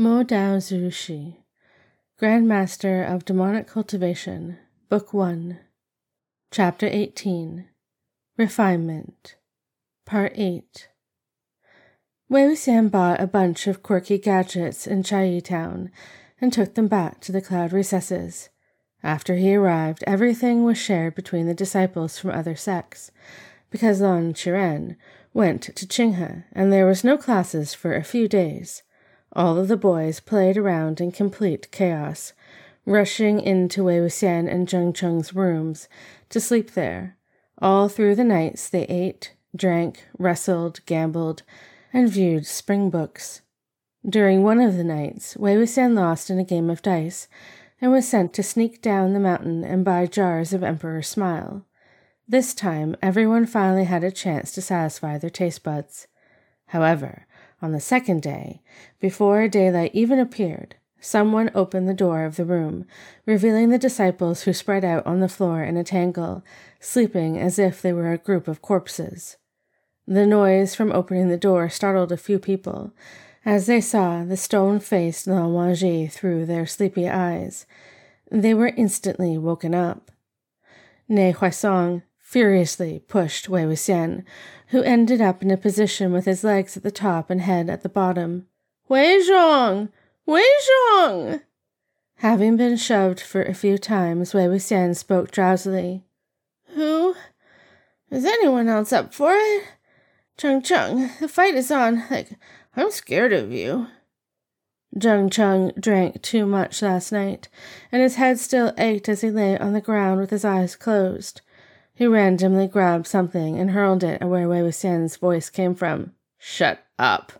Mo Dao Zushi, Grand Master of Demonic Cultivation, Book 1, Chapter 18 Refinement, Part 8. Wei Wuxian bought a bunch of quirky gadgets in Caiyi Town and took them back to the cloud recesses. After he arrived, everything was shared between the disciples from other sects, because Lan Qiren went to Qinghe and there was no classes for a few days. All of the boys played around in complete chaos, rushing into Wei Wuxian and Jiang Cheng's rooms to sleep there. All through the nights they ate, drank, wrestled, gambled, and viewed spring books. During one of the nights, Wei Wuxian lost in a game of dice and was sent to sneak down the mountain and buy jars of Emperor Smile. This time, everyone finally had a chance to satisfy their taste buds. However, on the second day, before daylight even appeared, someone opened the door of the room, revealing the disciples who spread out on the floor in a tangle, sleeping as if they were a group of corpses. The noise from opening the door startled a few people, as they saw the stone faced Wangji through their sleepy eyes. They were instantly woken up. Nie Huaisang furiously pushed Wei Wuxian, who ended up in a position with his legs at the top and head at the bottom. Wei Zhong! Wei Zhong! Having been shoved for a few times, Wei Wuxian spoke drowsily. Who? Is anyone else up for it? Cheng Cheng, the fight is on. Like, I'm scared of you. Jiang Cheng drank too much last night, and his head still ached as he lay on the ground with his eyes closed. He randomly grabbed something and hurled it at where Wei Wuxian's voice came from. Shut up.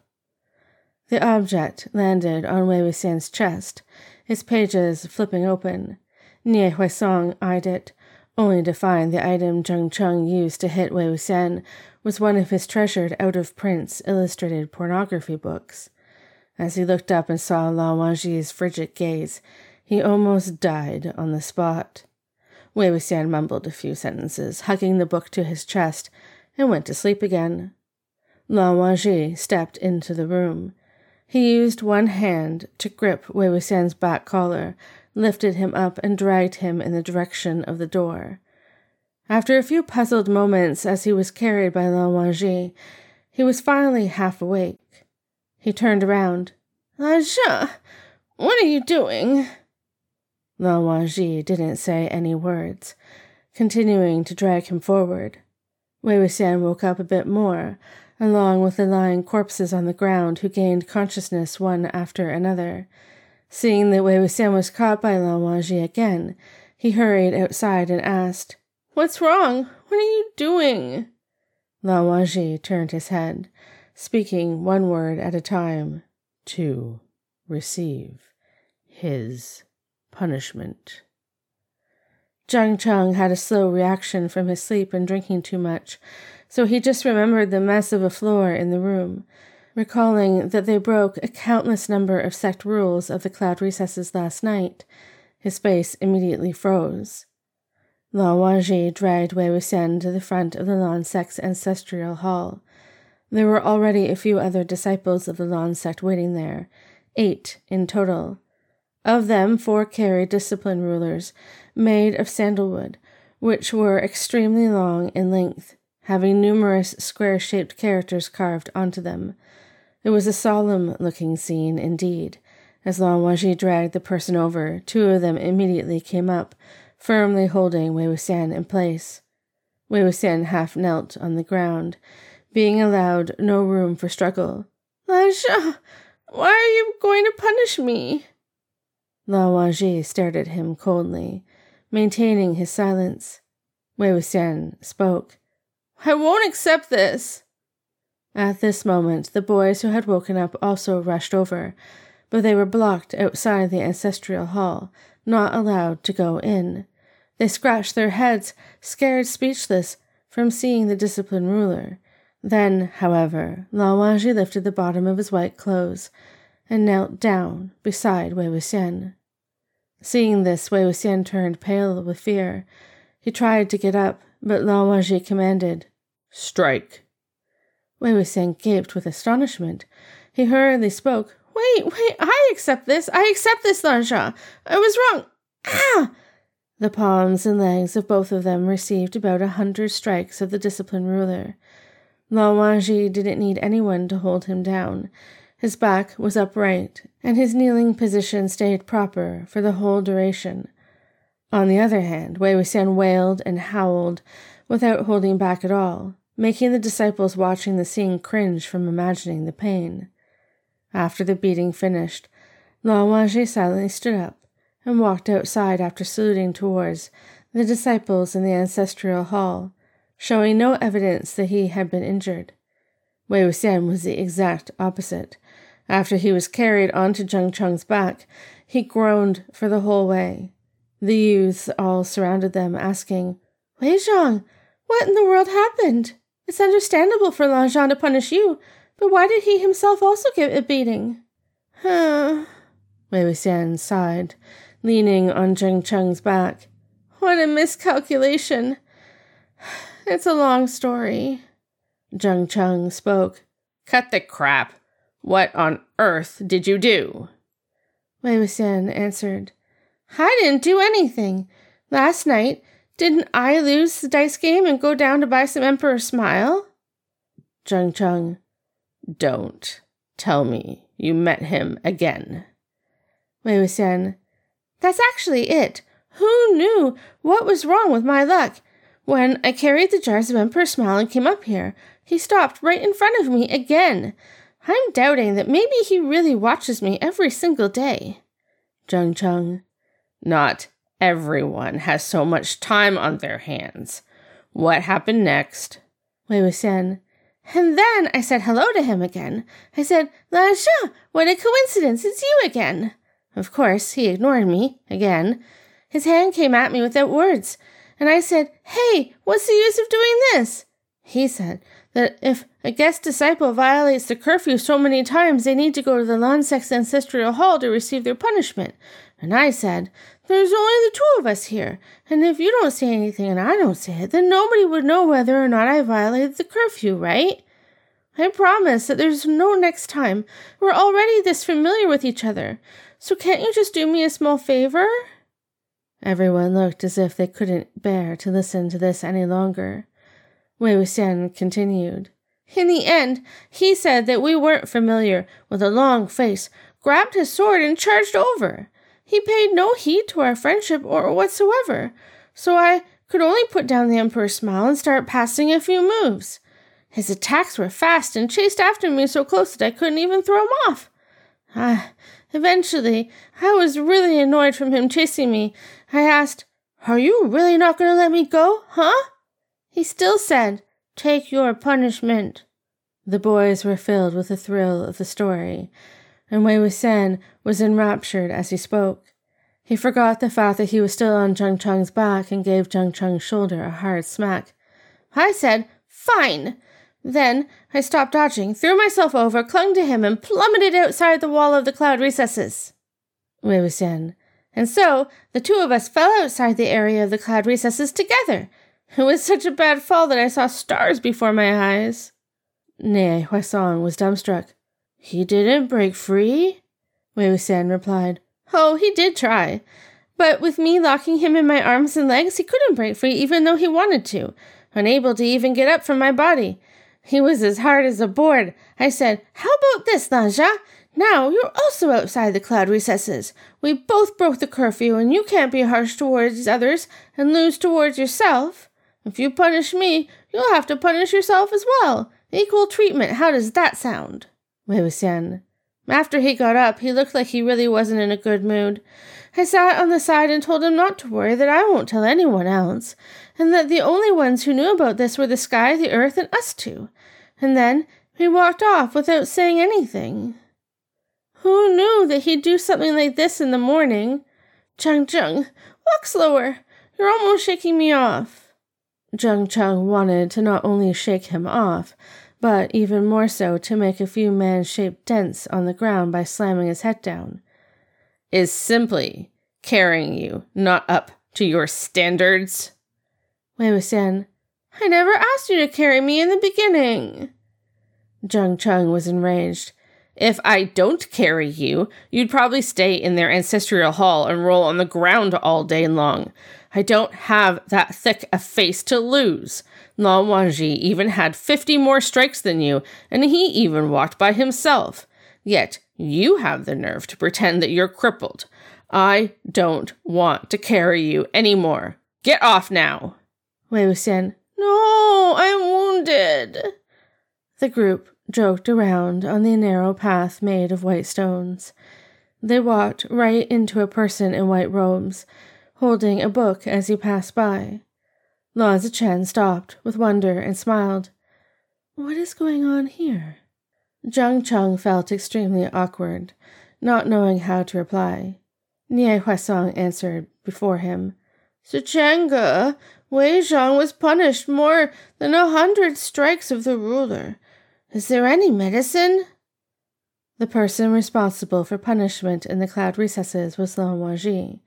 The object landed on Wei Wuxian's chest, its pages flipping open. Nie Huaisang eyed it, only to find the item Jiang Cheng used to hit Wei Wuxian was one of his treasured out-of-print illustrated pornography books. As he looked up and saw Lan Wangji's frigid gaze, he almost died on the spot. Wei Wuxian mumbled a few sentences, hugging the book to his chest, and went to sleep again. Lan Wangji stepped into the room. He used one hand to grip Wei Wuxian's back collar, lifted him up, and dragged him in the direction of the door. After a few puzzled moments as he was carried by Lan Wangji, he was finally half awake. He turned around. Lan what are you doing? Lan Wangji didn't say any words, continuing to drag him forward. Wei Wuxian woke up a bit more, along with the lying corpses on the ground who gained consciousness one after another. Seeing that Wei Wuxian was caught by Lan Wangji again, he hurried outside and asked, What's wrong? What are you doing? Lan Wangji turned his head, speaking one word at a time. To receive his punishment. Jiang Cheng had a slow reaction from his sleep and drinking too much, so he just remembered the mess of a floor in the room. Recalling that they broke a countless number of sect rules of the cloud recesses last night, his face immediately froze. Lan Wangji dragged Wei Wuxian to the front of the Lan sect's ancestral hall. There were already a few other disciples of the Lan sect waiting there, eight in total, of them, four carried discipline rulers made of sandalwood, which were extremely long in length, having numerous square shaped characters carved onto them. It was a solemn looking scene indeed. As Lan Wangji dragged the person over, two of them immediately came up, firmly holding Wei Wuxian in place. Wei Wuxian half knelt on the ground, being allowed no room for struggle. Lan why are you going to punish me? Lan Wangji stared at him coldly, maintaining his silence. Wei Wuxian spoke. I won't accept this. At this moment, the boys who had woken up also rushed over, but they were blocked outside the ancestral hall, not allowed to go in. They scratched their heads, scared speechless, from seeing the disciplined ruler. Then, however, Lan Wangji lifted the bottom of his white clothes and knelt down beside Wei Wuxian. Seeing this, Wei Wuxian turned pale with fear. He tried to get up, but Lan Wangji commanded, Strike! Wei Wuxian gaped with astonishment. He hurriedly spoke, Wait, wait, I accept this. I accept this, Lan Zhan. I was wrong. Ah! The palms and legs of both of them received about a hundred strikes of the discipline ruler. Lan Wangji didn't need anyone to hold him down. His back was upright, and his kneeling position stayed proper for the whole duration. On the other hand, Wei Wuxian wailed and howled without holding back at all, making the disciples watching the scene cringe from imagining the pain. After the beating finished, Lan Wangji silently stood up and walked outside after saluting towards the disciples in the ancestral hall, showing no evidence that he had been injured. Wei Wuxian was the exact opposite. After he was carried onto Jiang Cheng's back, he groaned for the whole way. The youths all surrounded them, asking, Wei Zhang, what in the world happened? It's understandable for Lan Zhan to punish you, but why did he himself also get a beating? Huh. Wei Wuxian sighed, leaning on Jiang Cheng's back. What a miscalculation. It's a long story. Jiang Cheng spoke. Cut the crap. What on earth did you do? Wei Wuxian answered. I didn't do anything. Last night, didn't I lose the dice game and go down to buy some Emperor Smile? Jiang Cheng. Don't tell me you met him again. Wei Wuxian. That's actually it. Who knew what was wrong with my luck? When I carried the jars of Emperor Smile and came up here, he stopped right in front of me again. I'm doubting that maybe he really watches me every single day. Jiang Cheng. Not everyone has so much time on their hands. What happened next? Wei Wuxian. And then I said hello to him again. I said, Zhan, what a coincidence, it's you again. Of course, he ignored me, again. His hand came at me without words, and I said, Hey, what's the use of doing this? He said that if a guest disciple violates the curfew so many times, they need to go to the Lan Sect's Ancestral Hall to receive their punishment. And I said, There's only the two of us here, and if you don't say anything and I don't say it, then nobody would know whether or not I violated the curfew, right? I promise that there's no next time. We're already this familiar with each other. So can't you just do me a small favor? Everyone looked as if they couldn't bear to listen to this any longer. Wei Wuxian continued. In the end, he said that we weren't familiar with a long face, grabbed his sword, and charged over. He paid no heed to our friendship or whatsoever, so I could only put down the Emperor's smile and start passing a few moves. His attacks were fast and chased after me so close that I couldn't even throw him off. Ah, eventually, I was really annoyed from him chasing me. I asked, Are you really not going to let me go, huh? He still said, Take your punishment. The boys were filled with the thrill of the story and Wei Wuxian was enraptured as he spoke. He forgot the fact that he was still on Jiang Cheng's back and gave Jiang Cheng's shoulder a hard smack. I said, Fine! Then I stopped dodging, threw myself over, clung to him, and plummeted outside the wall of the cloud recesses. Wei Wuxian. And so the two of us fell outside the area of the cloud recesses together. It was such a bad fall that I saw stars before my eyes. Nie Huaisang was dumbstruck. He didn't break free? Wei Wuxian replied. Oh, he did try. But with me locking him in my arms and legs, he couldn't break free even though he wanted to, unable to even get up from my body. He was as hard as a board. I said, How about this, Lan Zhan? Now you're also outside the cloud recesses. We both broke the curfew, and you can't be harsh towards others and loose towards yourself. If you punish me, you'll have to punish yourself as well. Equal treatment, how does that sound? Wei Wuxian. After he got up, he looked like he really wasn't in a good mood. I sat on the side and told him not to worry, that I won't tell anyone else, and that the only ones who knew about this were the sky, the earth, and us two. And then he walked off without saying anything. Who knew that he'd do something like this in the morning? Jiang Cheng, walk slower. You're almost shaking me off. Jiang Cheng wanted to not only shake him off, but even more so to make a few man shaped dents on the ground by slamming his head down, is simply carrying you not up to your standards. Wei Wuxian, I never asked you to carry me in the beginning. Jiang Cheng was enraged. If I don't carry you, you'd probably stay in their ancestral hall and roll on the ground all day long. I don't have that thick a face to lose. Lan Wangji even had 50 more strikes than you, and he even walked by himself. Yet you have the nerve to pretend that you're crippled. I don't want to carry you anymore. Get off now. Wei Wuxian, No, I'm wounded. The group joked around on the narrow path made of white stones. They walked right into a person in white robes, holding a book as he passed by. Lan Chen stopped with wonder and smiled. What is going on here? Jiang Cheng felt extremely awkward, not knowing how to reply. Nie Huaisang answered before him. Xichen-ge, Wei Zhang was punished more than a hundred strikes of the ruler. Is there any medicine? The person responsible for punishment in the cloud recesses was Lan Wangji.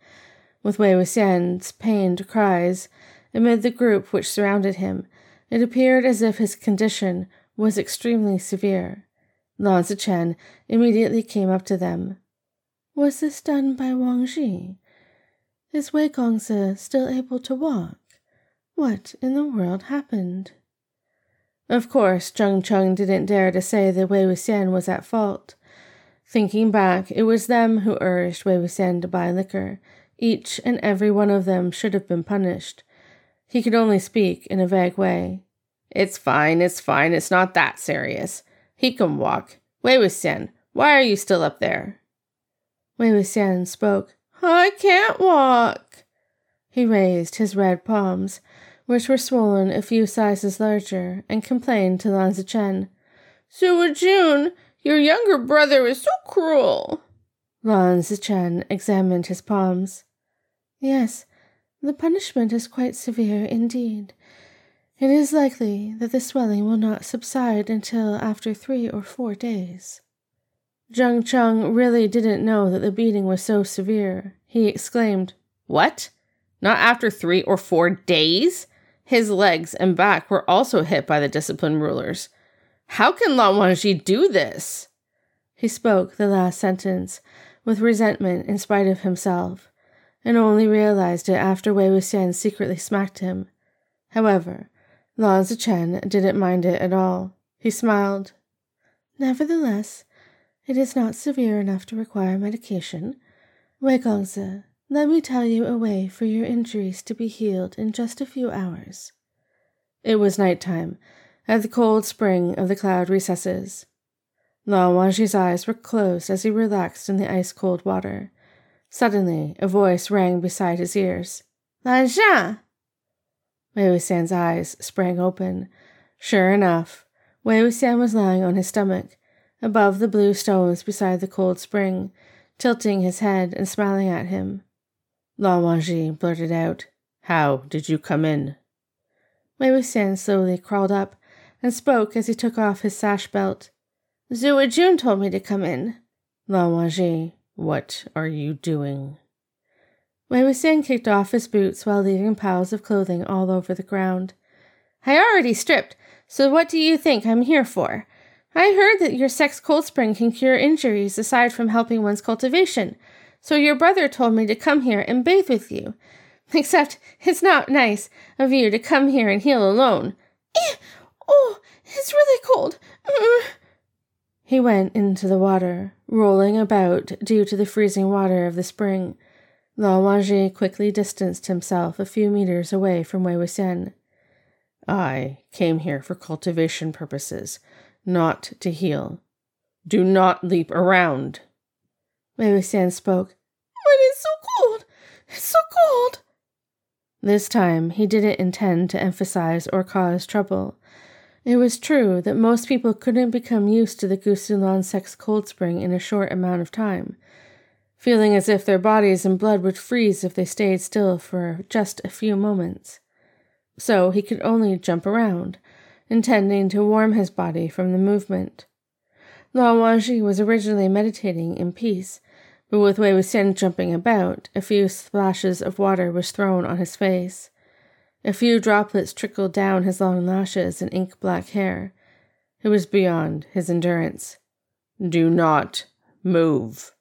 With Wei Wuxian's pained cries, amid the group which surrounded him, it appeared as if his condition was extremely severe. Lan Chen immediately came up to them. Was this done by Wangji? Is Wei Gongzi still able to walk? What in the world happened? Of course, Jiang Cheng didn't dare to say that Wei Wuxian was at fault. Thinking back, it was them who urged Wei Wuxian to buy liquor. Each and every one of them should have been punished. He could only speak in a vague way. It's fine, it's fine, it's not that serious. He can walk. Wei Wuxian, why are you still up there? Wei Wuxian spoke. I can't walk. He raised his red palms which were swollen a few sizes larger, and complained to Lan Chen. Su Jun, your younger brother is so cruel. Lan Chen examined his palms. Yes, the punishment is quite severe indeed. It is likely that the swelling will not subside until after three or four days. Jiang Cheng really didn't know that the beating was so severe. He exclaimed, What? Not after three or four days? His legs and back were also hit by the discipline rulers. How can Lan Wangji do this? He spoke the last sentence with resentment in spite of himself, and only realized it after Wei Wuxian secretly smacked him. However, Lan Chen didn't mind it at all. He smiled. Nevertheless, it is not severe enough to require medication. Wei Gongzi, let me tell you a way for your injuries to be healed in just a few hours. It was night time, at the cold spring of the cloud recesses. Lan Wangji's eyes were closed as he relaxed in the ice cold water. Suddenly, a voice rang beside his ears. Lan Zhan! Wei Wuxian's eyes sprang open. Sure enough, Wei Wuxian was lying on his stomach, above the blue stones beside the cold spring, tilting his head and smiling at him. Lan Wangji blurted out, How did you come in? Wei Wuxian slowly crawled up and spoke as he took off his sash belt. Zhu Jun told me to come in. Lan Wangji, what are you doing? Wei Wuxian kicked off his boots while leaving piles of clothing all over the ground. I already stripped, so what do you think I'm here for? I heard that your sex cold spring can cure injuries aside from helping one's cultivation so your brother told me to come here and bathe with you. Except it's not nice of you to come here and heal alone. Eh, oh, it's really cold. Mm. He went into the water, rolling about due to the freezing water of the spring. Wangji quickly distanced himself a few meters away from Wei Wuxian. I came here for cultivation purposes, not to heal. Do not leap around. Wei Wuxian spoke. But it's so cold! It's so cold! This time he didn't intend to emphasize or cause trouble. It was true that most people couldn't become used to the Gusu Lan Sect's cold spring in a short amount of time, feeling as if their bodies and blood would freeze if they stayed still for just a few moments. So he could only jump around, intending to warm his body from the movement. Lan Wangji was originally meditating in peace but with Wei Wuxian jumping about, a few splashes of water was thrown on his face. A few droplets trickled down his long lashes and ink black hair. It was beyond his endurance. Do not move.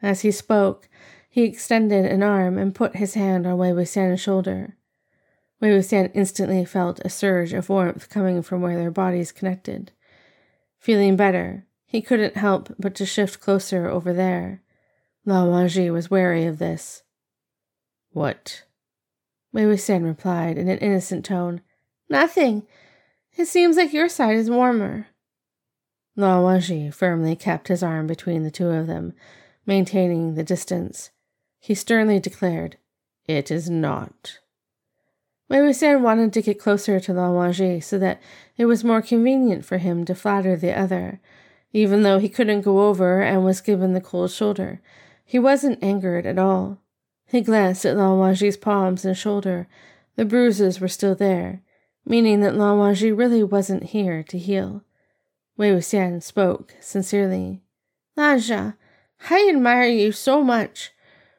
As he spoke, he extended an arm and put his hand on Wei Wuxian's shoulder. Wei Wuxian instantly felt a surge of warmth coming from where their bodies connected. Feeling better, he couldn't help but to shift closer over there. Lan Wangji was wary of this. What? Wei Wuxian replied in an innocent tone. Nothing. It seems like your side is warmer. Lan Wangji firmly kept his arm between the two of them, maintaining the distance. He sternly declared, It is not. Wei Wuxian wanted to get closer to Lan Wangji so that it was more convenient for him to flatter the other, even though he couldn't go over and was given the cold shoulder. He wasn't angered at all. He glanced at Lan Wangji's palms and shoulder. The bruises were still there, meaning that Lan Wangji really wasn't here to heal. Wei Wuxian spoke sincerely. Lan Zhan, I admire you so much.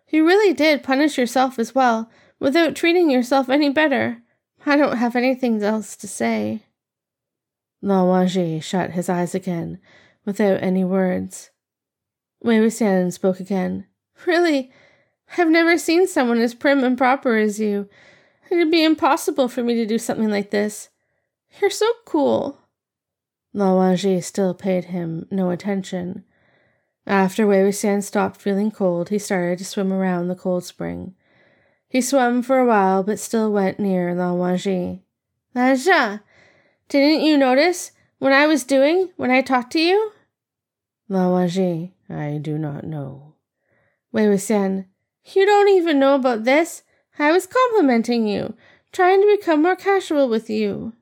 You really did punish yourself as well, without treating yourself any better. I don't have anything else to say. Lan Wangji shut his eyes again, without any words. Wei Wuxian spoke again. Really, I've never seen someone as prim and proper as you. It'd be impossible for me to do something like this. You're so cool. Lan Wangji still paid him no attention. After Wuxian stopped feeling cold, he started to swim around the cold spring. He swam for a while, but still went near Lan Wangji. Lan didn't you notice what I was doing when I talked to you? Lan Wangji, I do not know. Wei Wuxian, you don't even know about this. I was complimenting you, trying to become more casual with you.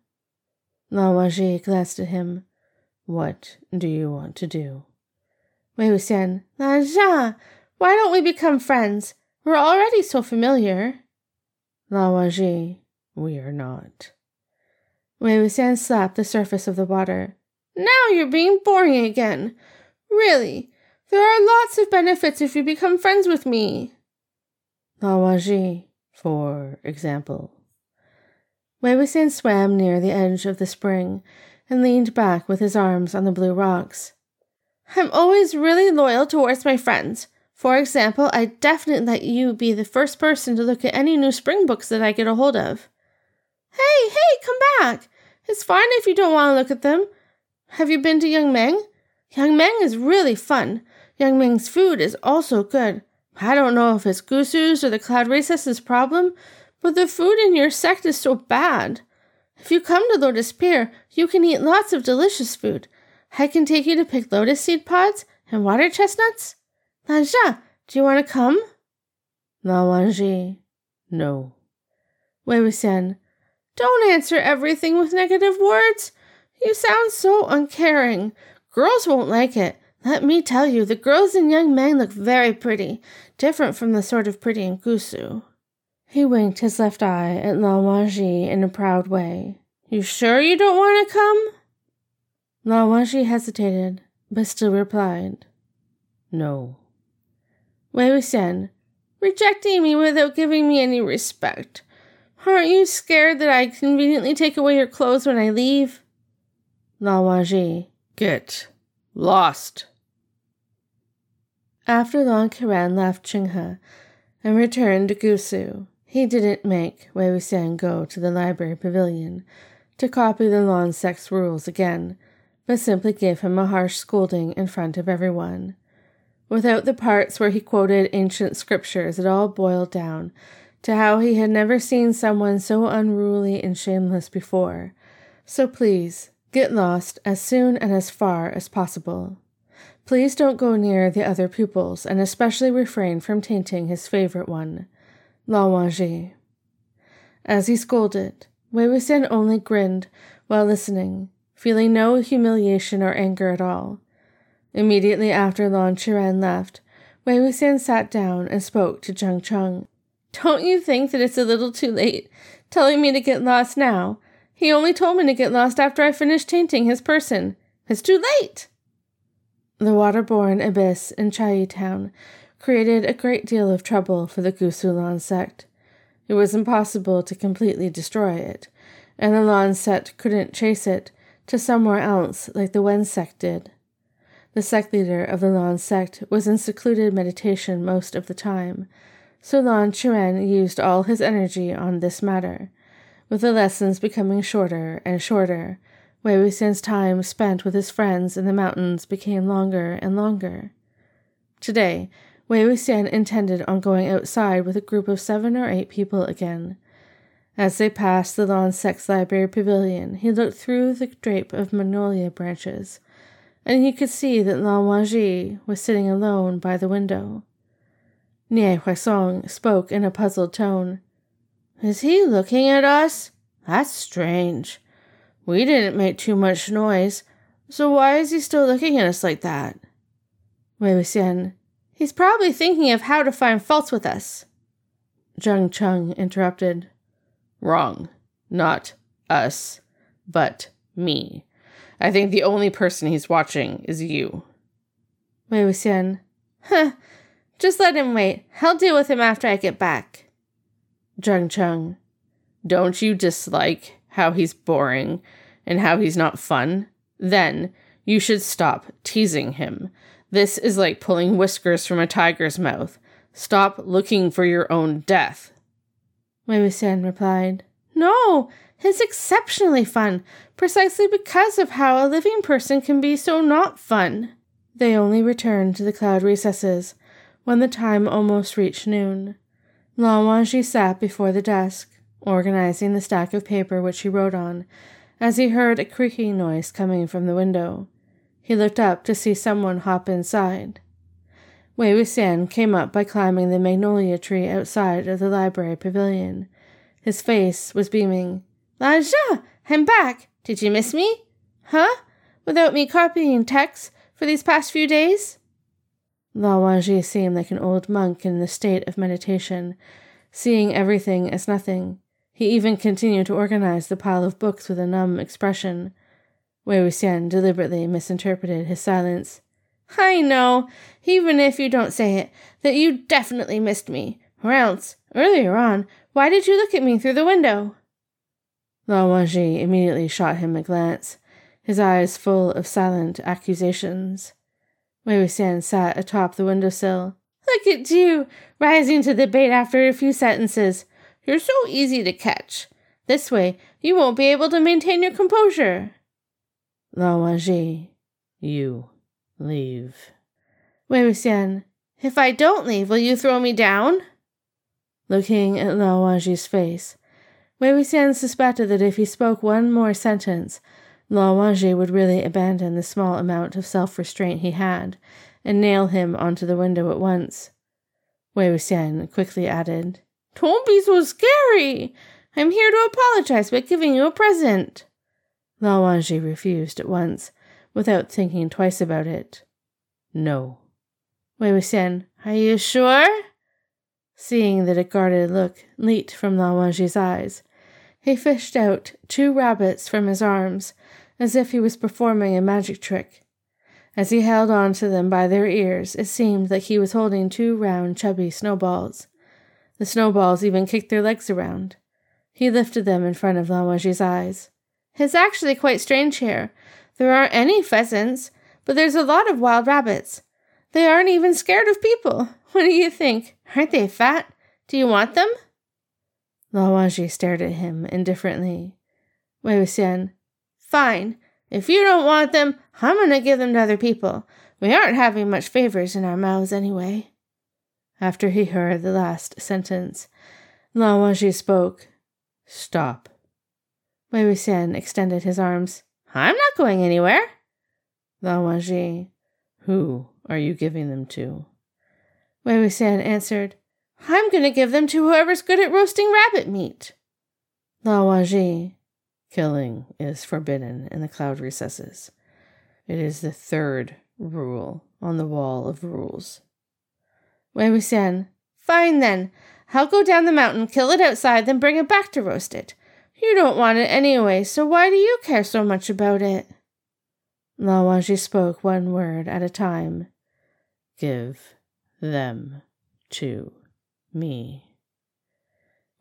Lan Wangji glanced at him. What do you want to do? Wei Wuxian, Lan Zhan, why don't we become friends? We're already so familiar. Lan Wangji, we are not. Wei Wuxian slapped the surface of the water. Now you're being boring again. Really, there are lots of benefits if you become friends with me. Lan Wangji, for example. Wei Wuxian swam near the edge of the spring and leaned back with his arms on the blue rocks. I'm always really loyal towards my friends. For example, I definitely let you be the first person to look at any new spring books that I get a hold of. Hey, hey, come back! It's fine if you don't want to look at them. Have you been to Yunmeng? Young Meng is really fun. Yunmeng's food is also good. I don't know if it's Gusu's or the Cloud Recess's problem, but the food in your sect is so bad. If you come to Lotus Pier, you can eat lots of delicious food. I can take you to pick lotus seed pods and water chestnuts. Lan Zhan, do you want to come? Lan Wangji, no. Wei Wuxian, don't answer everything with negative words. You sound so uncaring. Girls won't like it. Let me tell you, the girls in Yunmeng look very pretty, different from the sort of pretty in Gusu. He winked his left eye at Lan Wangji in a proud way. You sure you don't want to come? Lan Wangji hesitated, but still replied, No. Wei Wuxian, rejecting me without giving me any respect. Aren't you scared that I conveniently take away your clothes when I leave? Lan Wangji, get lost. After long, Qiren left Qinghe and returned to Gusu, he didn't make Wei Wuxian go to the library pavilion to copy the Lan sect's rules again, but simply gave him a harsh scolding in front of everyone. Without the parts where he quoted ancient scriptures, it all boiled down to how he had never seen someone so unruly and shameless before. So please, get lost as soon and as far as possible. Please don't go near the other pupils, and especially refrain from tainting his favorite one, Lan Wangji. As he scolded, Wei Wuxian only grinned while listening, feeling no humiliation or anger at all. Immediately after Lan Qiren left, Wei Wuxian sat down and spoke to Jiang Cheng. Don't you think that it's a little too late, telling me to get lost now? He only told me to get lost after I finished tainting his person. It's too late! The waterborne abyss in Caiyi Town created a great deal of trouble for the Gusu Lan sect. It was impossible to completely destroy it, and the Lan sect couldn't chase it to somewhere else like the Wen sect did. The sect leader of the Lan sect was in secluded meditation most of the time, so Lan Chuan used all his energy on this matter. With the lessons becoming shorter and shorter, Wei Wuxian's time spent with his friends in the mountains became longer and longer. Today, Wei Wuxian intended on going outside with a group of seven or eight people again. As they passed the Lan Sect's library pavilion, he looked through the drape of magnolia branches and he could see that Lan Wangji was sitting alone by the window. Nie Huaisang spoke in a puzzled tone. Is he looking at us? That's strange. We didn't make too much noise, so why is he still looking at us like that? Wei Wuxian, he's probably thinking of how to find faults with us. Jiang Cheng interrupted. Wrong. Not us, but me. I think the only person he's watching is you. Wei Wuxian. Huh. Just let him wait. I'll deal with him after I get back. Jiang Cheng. Don't you dislike how he's boring and how he's not fun? Then you should stop teasing him. This is like pulling whiskers from a tiger's mouth. Stop looking for your own death. Wuxian replied. No, it's exceptionally fun, precisely because of how a living person can be so not fun. They only returned to the cloud recesses when the time almost reached noon. Lan Wangji sat before the desk, organizing the stack of paper which he wrote on, as he heard a creaking noise coming from the window. He looked up to see someone hop inside. Wei Wuxian came up by climbing the magnolia tree outside of the library pavilion. His face was beaming. Lan Zhan, I'm back. Did you miss me? Huh? Without me copying texts for these past few days? Lan Wangji seemed like an old monk in a state of meditation, seeing everything as nothing. He even continued to organize the pile of books with a numb expression. Wei Wuxian deliberately misinterpreted his silence. I know, even if you don't say it, that you definitely missed me. Or else, earlier on, why did you look at me through the window? Lan Wangji immediately shot him a glance, his eyes full of silent accusations. Wei Wuxian sat atop the windowsill. Look at you, rising to the bait after a few sentences. You're so easy to catch. This way, you won't be able to maintain your composure. Lan Wangji, you leave. Wei Wuxian, if I don't leave, will you throw me down? Looking at Lan Wangji's face, Wei Wuxian suspected that if he spoke one more sentence, Lan Wangji would really abandon the small amount of self restraint he had and nail him onto the window at once. Wei Wuxian quickly added, Don't be so scary! I'm here to apologize by giving you a present. Lan Wangji refused at once, without thinking twice about it. No. Wei Wuxian, are you sure? Seeing that a guarded look leaped from Lan Wangji's eyes, he fished out two rabbits from his arms, as if he was performing a magic trick. As he held on to them by their ears, it seemed like he was holding two round, chubby snowballs. The snowballs even kicked their legs around. He lifted them in front of Lan Wangji's eyes. It's actually quite strange here. There aren't any pheasants, but there's a lot of wild rabbits. They aren't even scared of people. What do you think? Aren't they fat? Do you want them? Lan Wangji stared at him indifferently. Wei Wuxian, fine. If you don't want them, I'm going to give them to other people. We aren't having much favors in our mouths anyway. After he heard the last sentence, Lan Wangji spoke. Stop. Wei Wuxian extended his arms. I'm not going anywhere. Lan Wangji, who are you giving them to? Wei Wuxian answered, I'm going to give them to whoever's good at roasting rabbit meat. Lan Wangji, killing is forbidden in the cloud recesses. It is the third rule on the wall of rules. Wei Wuxian, fine then. I'll go down the mountain, kill it outside, then bring it back to roast it. You don't want it anyway, so why do you care so much about it? Lan Wangji spoke one word at a time. Give them to me.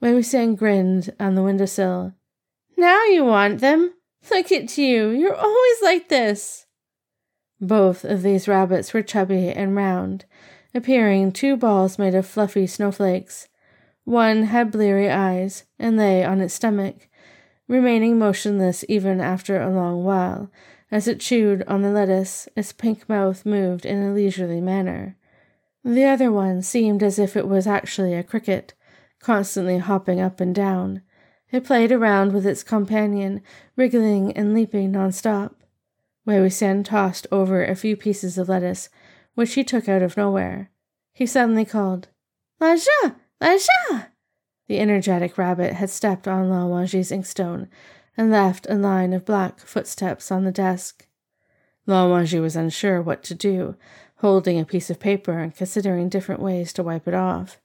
Wei Wuxian grinned on the windowsill. Now you want them? Look at you. You're always like this. Both of these rabbits were chubby and round, appearing two balls made of fluffy snowflakes. One had bleary eyes and lay on its stomach, remaining motionless even after a long while. As it chewed on the lettuce, its pink mouth moved in a leisurely manner. The other one seemed as if it was actually a cricket, constantly hopping up and down. It played around with its companion, wriggling and leaping non-stop. Wei Wuxian tossed over a few pieces of lettuce, which he took out of nowhere. He suddenly called, La Jia! La! The energetic rabbit had stepped on Lan Wangji's inkstone and left a line of black footsteps on the desk. Lan Wangji was unsure what to do, holding a piece of paper and considering different ways to wipe it off.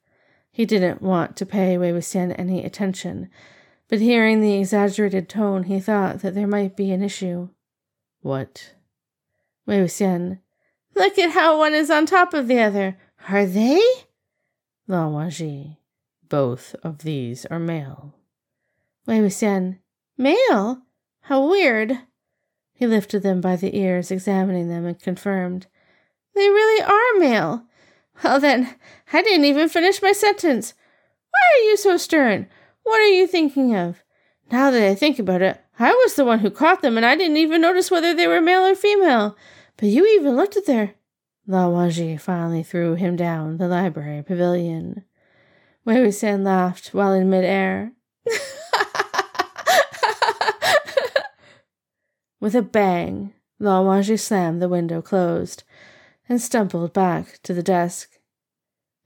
He didn't want to pay Wei Wuxian any attention, but hearing the exaggerated tone, he thought that there might be an issue. What? Wei Wuxian. Look at how one is on top of the other. Are they? Lan Wangji. Both of these are male. Wei Wuxian. Male? How weird. He lifted them by the ears, examining them, and confirmed. They really are male. Well, then, I didn't even finish my sentence. Why are you so stern? What are you thinking of? Now that I think about it, I was the one who caught them, and I didn't even notice whether they were male or female. But you even looked at their. Lan Wangji finally threw him down the library pavilion. Wei Wuxian laughed while in midair. With a bang, Lan Wangji slammed the window closed and stumbled back to the desk.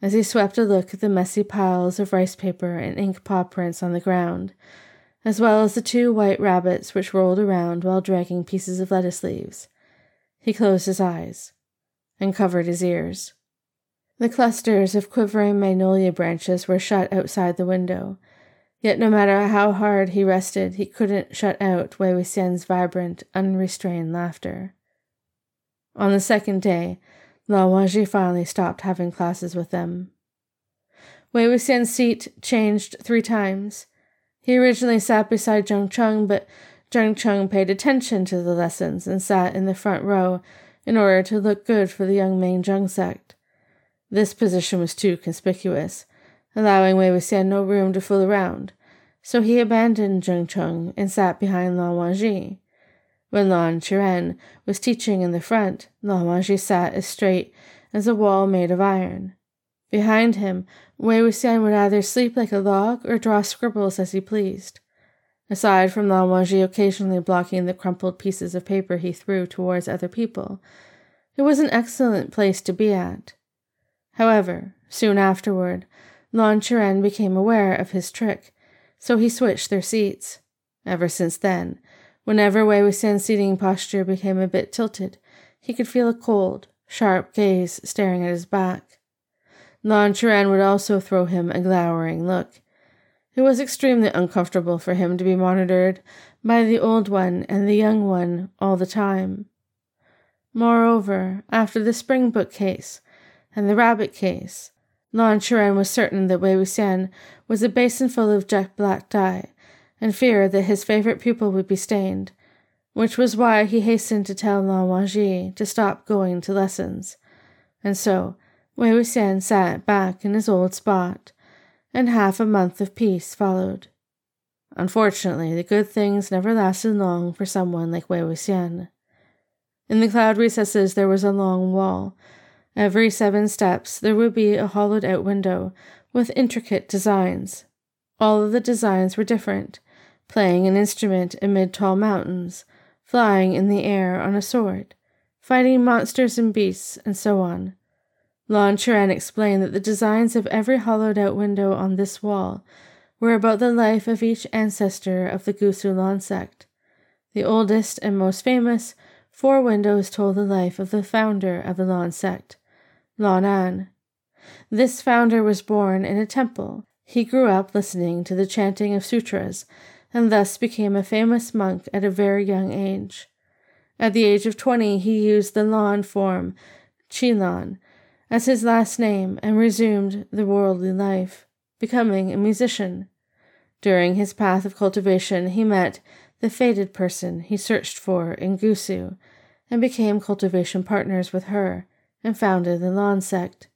As he swept a look at the messy piles of rice paper and ink paw prints on the ground, as well as the two white rabbits which rolled around while dragging pieces of lettuce leaves, he closed his eyes and covered his ears. The clusters of quivering magnolia branches were shut outside the window, Yet no matter how hard he rested, he couldn't shut out Wei Wuxian's vibrant, unrestrained laughter. On the second day, Lan Wangji finally stopped having classes with them. Wei Wuxian's seat changed three times. He originally sat beside Jiang Cheng, but Jiang Cheng paid attention to the lessons and sat in the front row in order to look good for the Yunmeng Jiang sect. This position was too conspicuous, allowing Wei Wuxian no room to fool around, so he abandoned Jiang Cheng and sat behind Lan Wangji. When Lan Qiren was teaching in the front, Lan Wangji sat as straight as a wall made of iron. Behind him, Wei Wuxian would either sleep like a log or draw scribbles as he pleased. Aside from Lan Wangji occasionally blocking the crumpled pieces of paper he threw towards other people, it was an excellent place to be at. However, soon afterward, Lan Qiren became aware of his trick, so he switched their seats. Ever since then, whenever Wei Wuxian's seating posture became a bit tilted, he could feel a cold, sharp gaze staring at his back. Lan Qiren would also throw him a glowering look. It was extremely uncomfortable for him to be monitored by the old one and the young one all the time. Moreover, after the spring book case and the rabbit case, Lan Qiren was certain that Wei Wuxian was a basin full of jet black dye, and feared that his favorite pupil would be stained, which was why he hastened to tell Lan Wangji to stop going to lessons. And so Wei Wuxian sat back in his old spot, and half a month of peace followed. Unfortunately, the good things never lasted long for someone like Wei Wuxian. In the cloud recesses there was a long wall, Every seven steps there would be a hollowed out window with intricate designs. All of the designs were different playing an instrument amid tall mountains, flying in the air on a sword, fighting monsters and beasts, and so on. Qiren explained that the designs of every hollowed out window on this wall were about the life of each ancestor of the Gusu Lan sect. The oldest and most famous, four windows told the life of the founder of the Lan sect, Lan An. This founder was born in a temple. He grew up listening to the chanting of sutras and thus became a famous monk at a very young age. At the age of 20, he used the Lan form, Qilan, as his last name and resumed the worldly life, becoming a musician. During his path of cultivation, he met the fated person he searched for in Gusu and became cultivation partners with her and founded the Lan sect.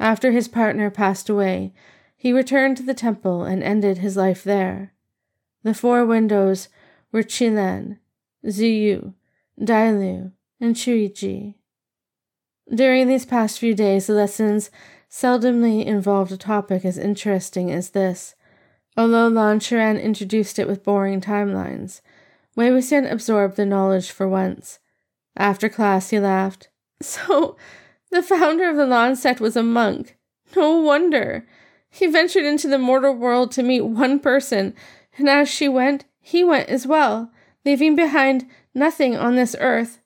After his partner passed away, he returned to the temple and ended his life there. The four windows were Qilan, Ziyu, Dailu, and Chuiji. During these past few days, the lessons seldomly involved a topic as interesting as this, although Lan Qiren introduced it with boring timelines. Wei Wuxian absorbed the knowledge for once. After class, he laughed. So, the founder of the Lan sect was a monk. No wonder. He ventured into the mortal world to meet one person, and as she went, he went as well, leaving behind nothing on this earth.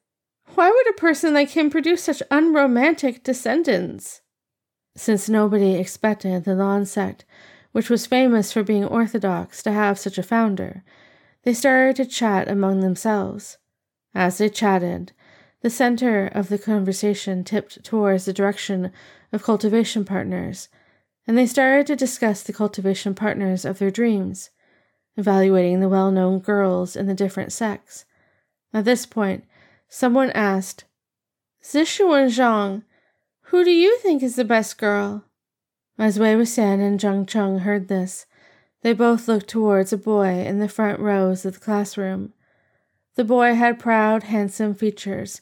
Why would a person like him produce such unromantic descendants? Since nobody expected the Lan sect, which was famous for being orthodox, to have such a founder, they started to chat among themselves. As they chatted, the center of the conversation tipped towards the direction of cultivation partners, and they started to discuss the cultivation partners of their dreams, evaluating the well known girls in the different sects. At this point, someone asked, Zixuan Zhang, who do you think is the best girl? As Wei Wuxian and Jiang Cheng heard this, they both looked towards a boy in the front rows of the classroom. The boy had proud, handsome features,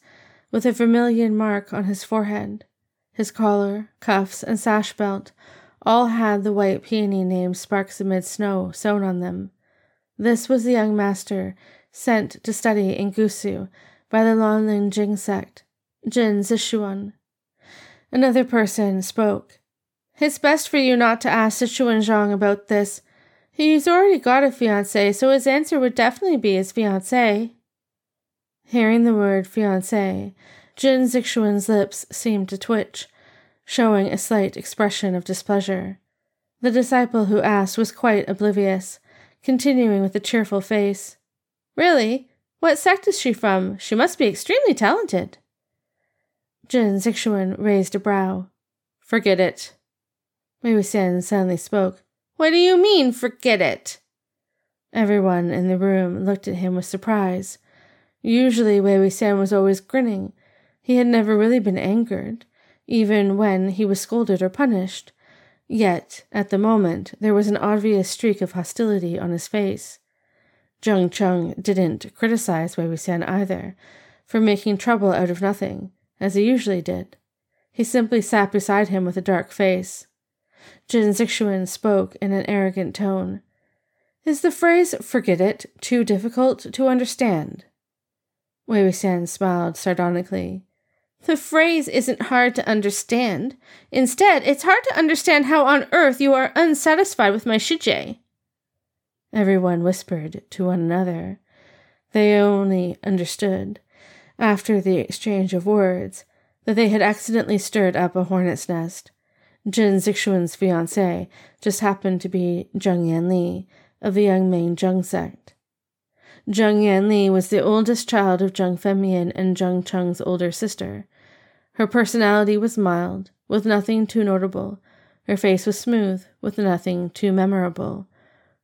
with a vermilion mark on his forehead. His collar, cuffs, and sash belt all had the white peony name Sparks Amid Snow sewn on them. This was the young master sent to study in Gusu by the Lanling Jin sect, Jin Zishuan. Another person spoke. It's best for you not to ask Zixuan Zhang about this. He's already got a fiancée, so his answer would definitely be his fiancée. Hearing the word fiancée, Jin Zixuan's lips seemed to twitch, showing a slight expression of displeasure. The disciple who asked was quite oblivious, continuing with a cheerful face. Really? What sect is she from? She must be extremely talented. Jin Zixuan raised a brow. Forget it. Wei Wuxian suddenly spoke. What do you mean, forget it? Everyone in the room looked at him with surprise. Usually Wei Wuxian was always grinning. He had never really been angered, even when he was scolded or punished. Yet, at the moment, there was an obvious streak of hostility on his face. Jiang Cheng didn't criticize Wei Wuxian either for making trouble out of nothing, as he usually did. He simply sat beside him with a dark face. Jin Zixuan spoke in an arrogant tone. Is the phrase forget it too difficult to understand? Wei Wuxian smiled sardonically. The phrase isn't hard to understand. Instead, it's hard to understand how on earth you are unsatisfied with my shijie. Everyone whispered to one another. They only understood, after the exchange of words, that they had accidentally stirred up a hornet's nest. Jin Zixuan's fiancée just happened to be Jiang Yanli of the Yunmeng Jiang sect. Jiang Yanli was the oldest child of Jiang Fengmian and Jiang Cheng's older sister. Her personality was mild, with nothing too notable. Her face was smooth, with nothing too memorable.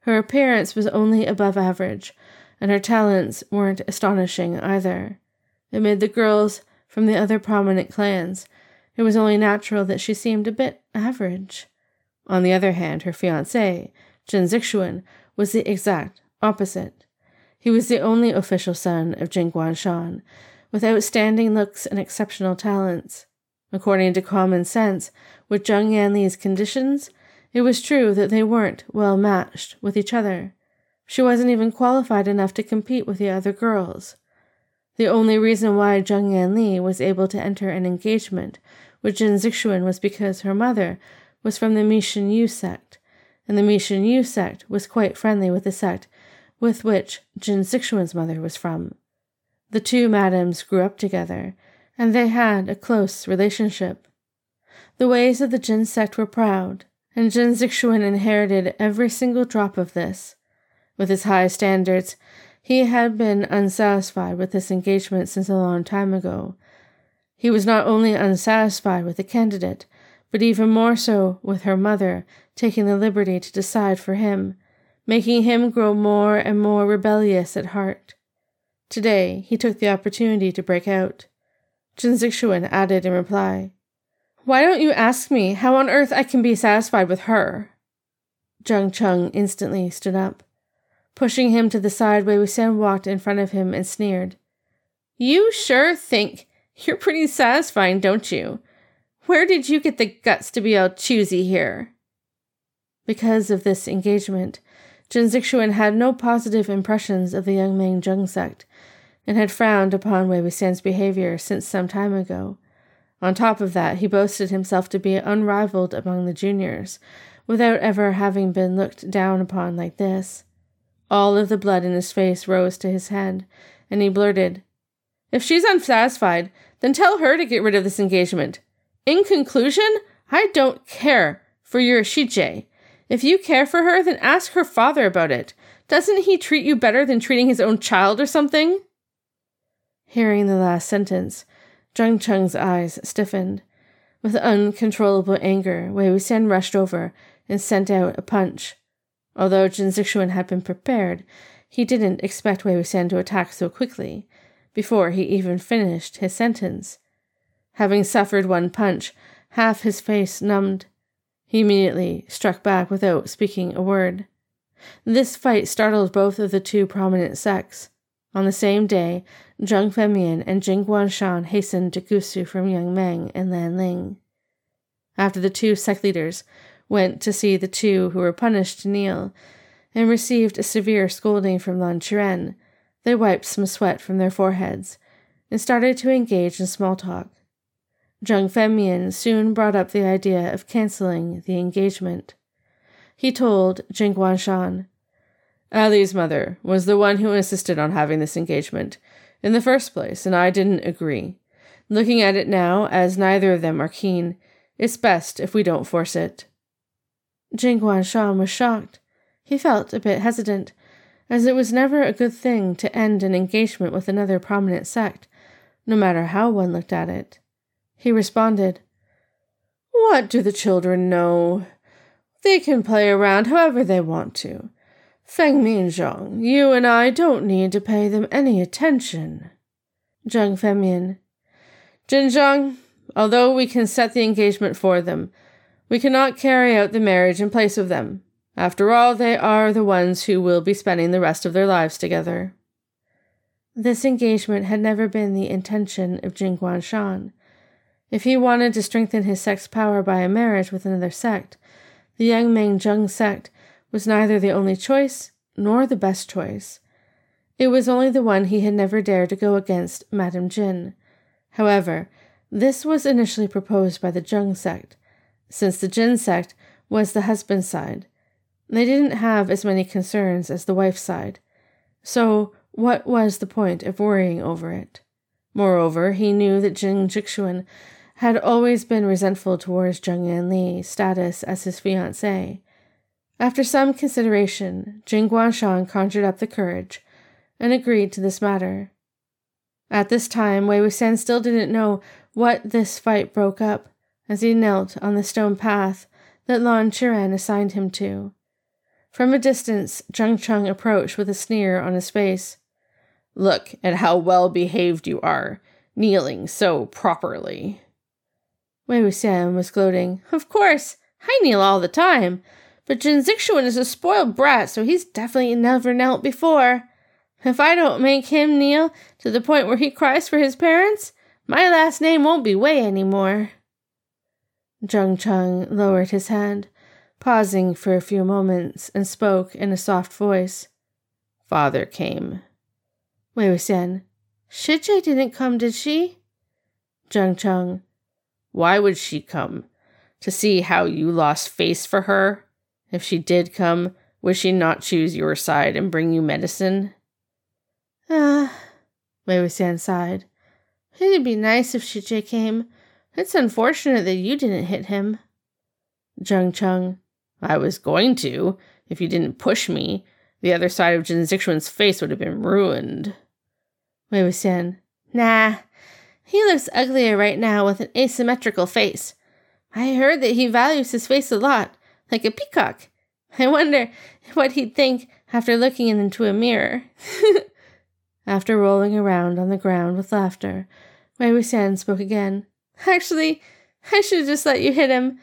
Her appearance was only above average, and her talents weren't astonishing either. Amid the girls from the other prominent clans, it was only natural that she seemed a bit average. On the other hand, her fiancé, Jin Zixuan, was the exact opposite. He was the only official son of Jin Guanshan, with outstanding looks and exceptional talents. According to common sense, with Jiang Yanli's conditions, it was true that they weren't well matched with each other. She wasn't even qualified enough to compete with the other girls. The only reason why Jiang Yanli was able to enter an engagement with Jin Zixuan was because her mother was from the Meishan Yu sect, and the Meishan Yu sect was quite friendly with the sect with which Jin Zixuan's mother was from. The two madams grew up together, and they had a close relationship. The ways of the Jin sect were proud, and Jin Zixuan inherited every single drop of this. With his high standards, he had been unsatisfied with this engagement since a long time ago. He was not only unsatisfied with the candidate, but even more so with her mother taking the liberty to decide for him making him grow more and more rebellious at heart. Today, he took the opportunity to break out. Jin Zixuan added in reply, Why don't you ask me how on earth I can be satisfied with her? Jiang Cheng instantly stood up. Pushing him to the side, Wei Wuxian walked in front of him and sneered. You sure think you're pretty satisfying, don't you? Where did you get the guts to be all choosy here? Because of this engagement, Jin Zixuan had no positive impressions of the Yunmeng Jiang sect, and had frowned upon Wei Wuxian's behavior since some time ago. On top of that, he boasted himself to be unrivaled among the juniors, without ever having been looked down upon like this. All of the blood in his face rose to his head, and he blurted, if she's unsatisfied, then tell her to get rid of this engagement. In conclusion, I don't care for your Shijie. If you care for her, then ask her father about it. Doesn't he treat you better than treating his own child or something? Hearing the last sentence, Jiang Cheng's eyes stiffened. With uncontrollable anger, Wei Wuxian rushed over and sent out a punch. Although Jin Zixuan had been prepared, he didn't expect Wei Wuxian to attack so quickly before he even finished his sentence. Having suffered one punch, half his face numbed. He immediately struck back without speaking a word. This fight startled both of the two prominent sects. On the same day, Jiang Fengmian and Jin Guanshan hastened to Gusu from Yunmeng and Lanling. After the two sect leaders went to see the two who were punished to kneel and received a severe scolding from Lan Qiren, they wiped some sweat from their foreheads and started to engage in small talk. Jiang Fengmian soon brought up the idea of canceling the engagement. He told Jin Guanshan, Ali's mother was the one who insisted on having this engagement in the first place, and I didn't agree. Looking at it now, as neither of them are keen, it's best if we don't force it. Jin Guanshan was shocked. He felt a bit hesitant, as it was never a good thing to end an engagement with another prominent sect, no matter how one looked at it. He responded, What do the children know? They can play around however they want to. Feng Minzhong, you and I don't need to pay them any attention. Jiang Fengmian, Jinzhong, although we can set the engagement for them, we cannot carry out the marriage in place of them. After all, they are the ones who will be spending the rest of their lives together. This engagement had never been the intention of Jin Guanshan. If he wanted to strengthen his sect's power by a marriage with another sect, the Yunmeng Jiang sect was neither the only choice nor the best choice. It was only the one he had never dared to go against Madame Jin. However, this was initially proposed by the Jiang sect, since the Jin sect was the husband's side they didn't have as many concerns as the wife's side. So, what was the point of worrying over it? Moreover, he knew that Jin Zixuan had always been resentful towards Jiang Yanli's status as his fiancée. After some consideration, Jin Guanshan conjured up the courage and agreed to this matter. At this time, Wei Wuxian still didn't know what this fight broke up as he knelt on the stone path that Lan Qiren assigned him to. From a distance, Jiang Cheng approached with a sneer on his face. Look at how well behaved you are, kneeling so properly. Wei Wuxian was gloating. Of course, I kneel all the time, but Jin Zixuan is a spoiled brat, so he's definitely never knelt before. If I don't make him kneel to the point where he cries for his parents, my last name won't be Wei anymore. Jiang Cheng lowered his hand pausing for a few moments, and spoke in a soft voice. Father came. Wei Wuxian, Shijie didn't come, did she? Jiang Cheng, why would she come? To see how you lost face for her? If she did come, would she not choose your side and bring you medicine? Ah, Wei Wuxian sighed. It'd be nice if Shijie came. It's unfortunate that you didn't hit him. Jiang Cheng, I was going to, if you didn't push me. The other side of Jin Zixuan's face would have been ruined. Wei Wuxian, nah. He looks uglier right now with an asymmetrical face. I heard that he values his face a lot, like a peacock. I wonder what he'd think after looking into a mirror. After rolling around on the ground with laughter, Wei Wuxian spoke again. Actually, I should have just let you hit him.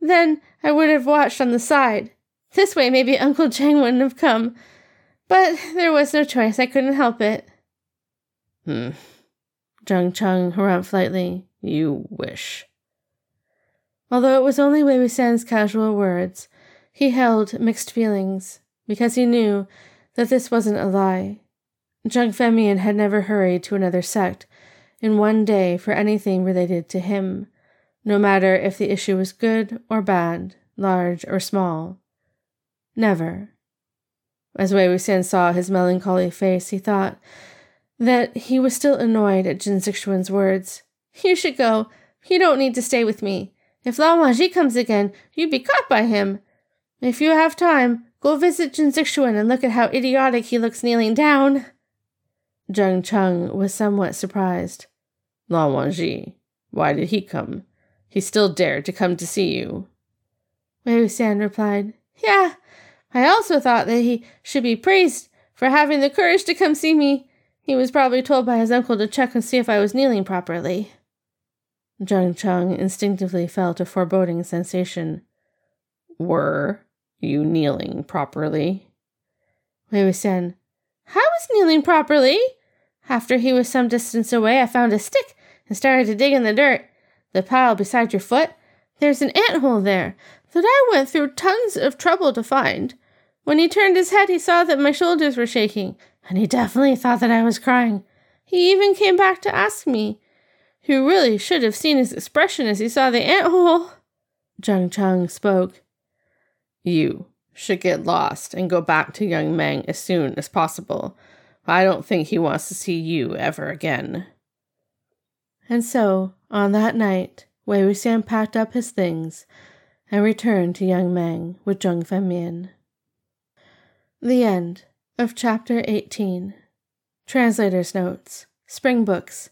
Then I would have watched on the side. This way, maybe Uncle Jiang wouldn't have come. But there was no choice. I couldn't help it. Hmm. Jiang Cheng harumphed lightly. You wish. Although it was only Wei Wuxian's casual words, he held mixed feelings because he knew that this wasn't a lie. Jiang Fengmian had never hurried to another sect in one day for anything related to him, no matter if the issue was good or bad, large or small. Never. As Wei Wuxian saw his melancholy face, he thought that he was still annoyed at Jin Zixuan's words. You should go. You don't need to stay with me. If Lan Wangji comes again, you'd be caught by him. If you have time, go visit Jin Zixuan and look at how idiotic he looks kneeling down. Jiang Cheng was somewhat surprised. Lan Wangji, why did he come? He still dared to come to see you. Wei Wuxian replied, Yeah, I also thought that he should be praised for having the courage to come see me. He was probably told by his uncle to check and see if I was kneeling properly. Jiang Cheng instinctively felt a foreboding sensation. Were you kneeling properly? Wei Wuxian, I was kneeling properly? After he was some distance away, I found a stick and started to dig in the dirt. The pile beside your foot, there's an ant hole there that I went through tons of trouble to find. When he turned his head, he saw that my shoulders were shaking, and he definitely thought that I was crying. He even came back to ask me. He really should have seen his expression as he saw the ant hole. Jiang Cheng spoke. You should get lost and go back to Yunmeng as soon as possible. I don't think he wants to see you ever again. And so, on that night, Wei Wuxian packed up his things and returned to Yunmeng with Jiang Fengmian. The end of chapter 18. Translator's notes. Spring books.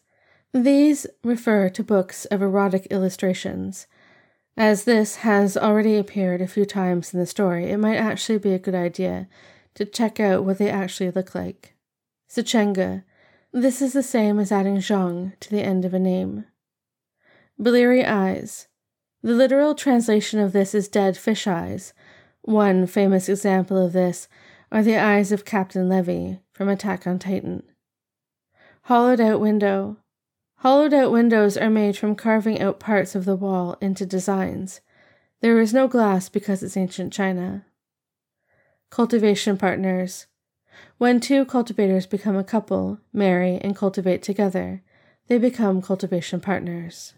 These refer to books of erotic illustrations. As this has already appeared a few times in the story, it might actually be a good idea to check out what they actually look like. Xichen-ge. This is the same as adding zhang to the end of a name. Bleary eyes. The literal translation of this is dead fish eyes. One famous example of this are the eyes of Captain Levi from Attack on Titan. Hollowed out window. Hollowed out windows are made from carving out parts of the wall into designs. There is no glass because it's ancient China. Cultivation partners. When two cultivators become a couple, marry, and cultivate together, they become cultivation partners.